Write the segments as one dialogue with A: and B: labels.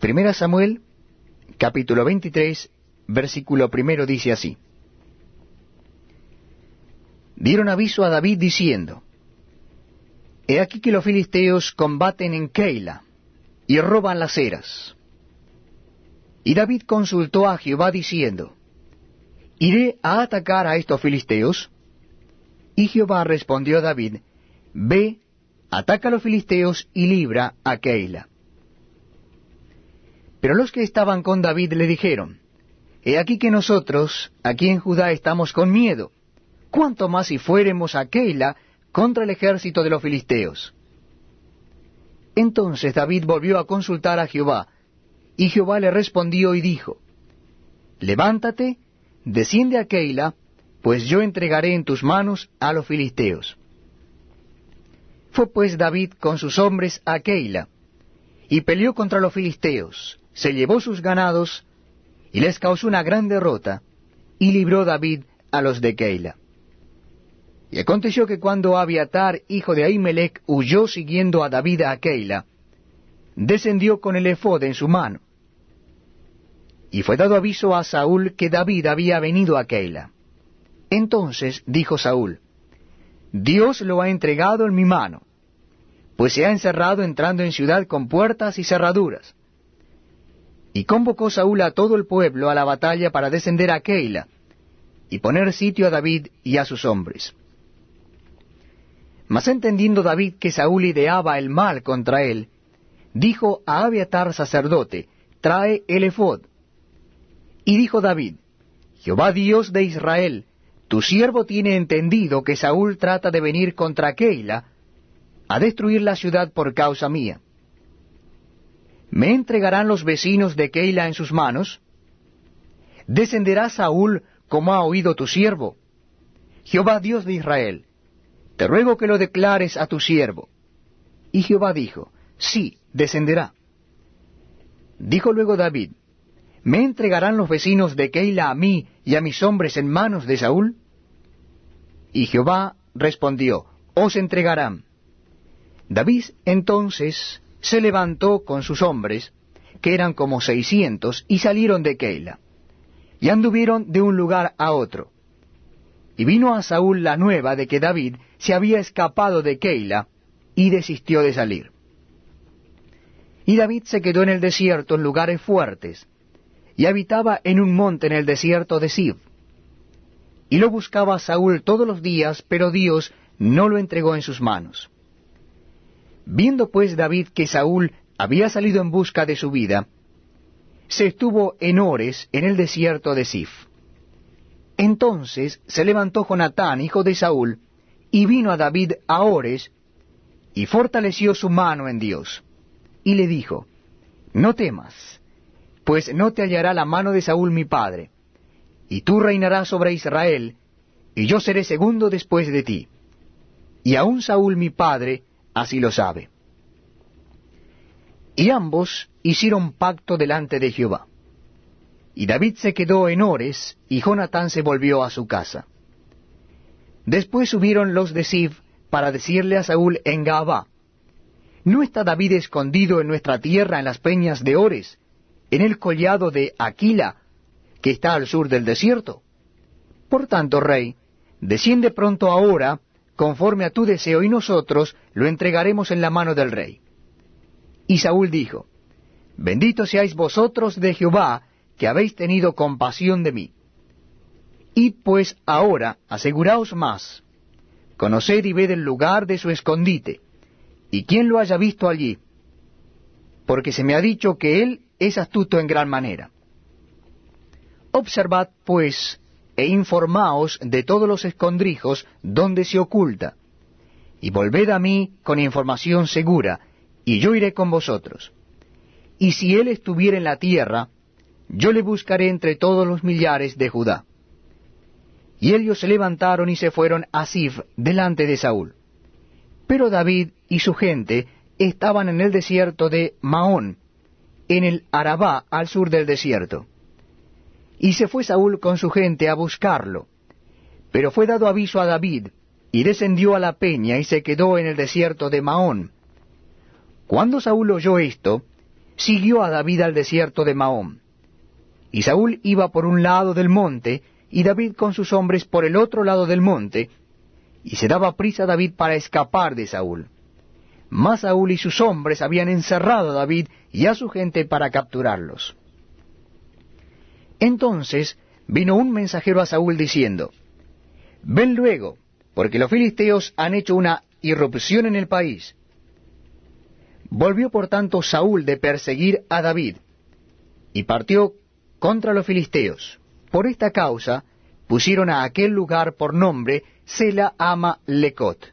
A: Primera Samuel, capítulo 23, versículo primero dice así. Dieron aviso a David diciendo, He aquí que los filisteos combaten en Keila y roban las eras. Y David consultó a Jehová diciendo, ¿Iré a atacar a estos filisteos? Y Jehová respondió a David, Ve, ataca a los filisteos y libra a Keila. Pero los que estaban con David le dijeron, He aquí que nosotros, aquí en Judá, estamos con miedo. ¿Cuánto más si fuéremos a Keila contra el ejército de los filisteos? Entonces David volvió a consultar a Jehová, y Jehová le respondió y dijo, Levántate, desciende a Keila, pues yo entregaré en tus manos a los filisteos. Fue pues David con sus hombres a Keila, y peleó contra los filisteos, se llevó sus ganados, y les causó una gran derrota, y libró David a los de Keila. Y aconteció que cuando Abiatar, hijo de Ahimelech, huyó siguiendo a David a Keila, descendió con el efod en su mano. Y fue dado aviso a Saúl que David había venido a Keila. Entonces dijo Saúl, Dios lo ha entregado en mi mano, pues se ha encerrado entrando en ciudad con puertas y cerraduras. Y convocó Saúl a todo el pueblo a la batalla para descender a Keila, y poner sitio a David y a sus hombres. Mas entendiendo David que Saúl ideaba el mal contra él, dijo a Abiatar sacerdote, trae el efod. Y dijo David, Jehová Dios de Israel, tu siervo tiene entendido que Saúl trata de venir contra Keila, a destruir la ciudad por causa mía. ¿Me entregarán los vecinos de Keila en sus manos? ¿Descenderá Saúl como ha oído tu siervo? Jehová Dios de Israel, te ruego que lo declares a tu siervo. Y Jehová dijo, sí, descenderá. Dijo luego David, ¿me entregarán los vecinos de Keila a mí y a mis hombres en manos de Saúl? Y Jehová respondió, os entregarán. David entonces se levantó con sus hombres, que eran como seiscientos, y salieron de Keila, y anduvieron de un lugar a otro. Y vino a Saúl la nueva de que David se había escapado de Keila, y desistió de salir. Y David se quedó en el desierto en lugares fuertes, y habitaba en un monte en el desierto de Sib. Y lo buscaba Saúl todos los días, pero Dios no lo entregó en sus manos. Viendo pues David que Saúl había salido en busca de su vida, se estuvo en Ores, en el desierto de Sif. Entonces se levantó Jonatán, hijo de Saúl, y vino a David a Ores, y fortaleció su mano en Dios, y le dijo, No temas, pues no te hallará la mano de Saúl mi padre, y tú reinarás sobre Israel, y yo seré segundo después de ti. Y aun Saúl mi padre así lo sabe. Y ambos hicieron pacto delante de Jehová. Y David se quedó en Ores, y Jonatán se volvió a su casa. Después subieron los de Sif para decirle a Saúl en Gaabá, ¿No está David escondido en nuestra tierra en las peñas de Ores, en el collado de Aquila, que está al sur del desierto? Por tanto, rey, desciende pronto ahora, conforme a tu deseo, y nosotros lo entregaremos en la mano del rey. Y Saúl dijo, Bendito seáis vosotros de Jehová, que habéis tenido compasión de mí. Y pues ahora aseguraos más, conoced y ved el lugar de su escondite, y quién lo haya visto allí, porque se me ha dicho que él es astuto en gran manera. Observad, pues, e informaos de todos los escondrijos donde se oculta, y volved a mí con información segura, y yo iré con vosotros. Y si él estuviera en la tierra, yo le buscaré entre todos los millares de Judá. Y ellos se levantaron y se fueron a Sif delante de Saúl. Pero David y su gente estaban en el desierto de Maón, en el Arabá al sur del desierto. Y se fue Saúl con su gente a buscarlo. Pero fue dado aviso a David, y descendió a la peña y se quedó en el desierto de Maón. Cuando Saúl oyó esto, siguió a David al desierto de Mahón. Y Saúl iba por un lado del monte, y David con sus hombres por el otro lado del monte, y se daba prisa David para escapar de Saúl. Mas Saúl y sus hombres habían encerrado a David y a su gente para capturarlos. Entonces vino un mensajero a Saúl diciendo, Ven luego, porque los filisteos han hecho una irrupción en el país. Volvió por tanto Saúl de perseguir a David, y partió contra los filisteos. Por esta causa pusieron a aquel lugar por nombre Sela Ama Lecot.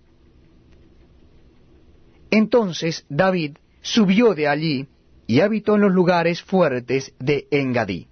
A: Entonces David subió de allí y habitó en los lugares fuertes de Engadí.